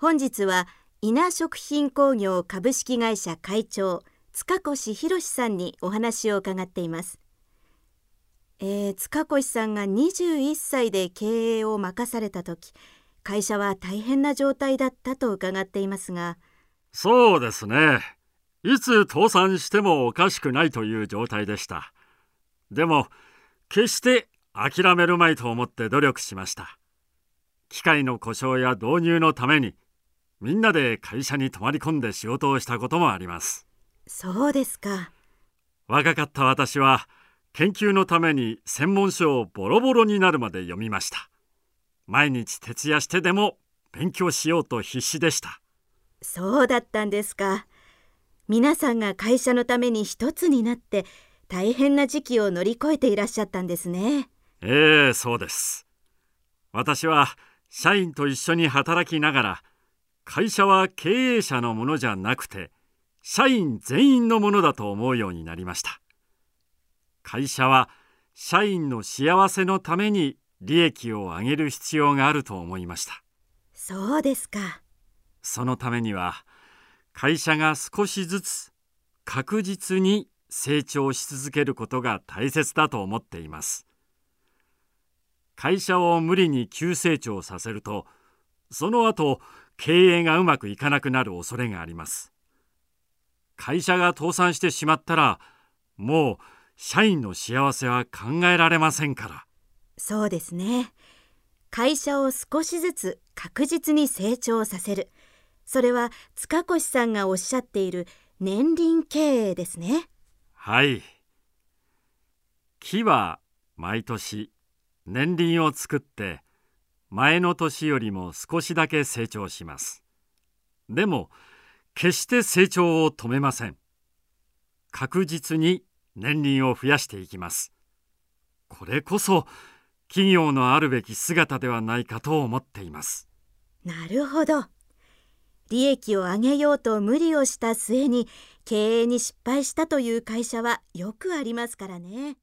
本日は稲食品工業株式会社会長塚越博さんにお話を伺っています。えー、塚越さんが21歳で経営を任された時会社は大変な状態だったと伺っていますが。そうですね。いつ倒産してもおかしくないという状態でした。でも決して諦めるまいと思って努力しました。機械の故障や導入のためにみんなで会社に泊まり込んで仕事をしたこともあります。そうですか。若かった私は研究のために専門書をボロボロになるまで読みました。毎日徹夜してでも勉強しようと必死でした。そうだったんですか。皆さんが会社のために一つになって大変な時期を乗り越えていらっしゃったんですね。ええそうです。私は社員と一緒に働きながら会社は経営者のものじゃなくて社員全員のものだと思うようになりました。会社は社員の幸せのために利益を上げる必要があると思いました。そうですか。そのためには会社が少しずつ確実に成長し続けることが大切だと思っています。会社を無理に急成長させるとその後経営がうまくいかなくなる恐れがあります。会社が倒産してしまったらもう社員の幸せは考えられませんから。そうですね。会社を少しずつ確実に成長させる。それは塚越さんがおっしゃっている年輪経営ですね。はい。木は毎年年輪を作って前の年よりも少しだけ成長します。でも決して成長を止めません。確実に年輪を増やしていきます。これこそ企業のあるべき姿ではないかと思っています。なるほど。利益を上げようと無理をした末に経営に失敗したという会社はよくありますからね。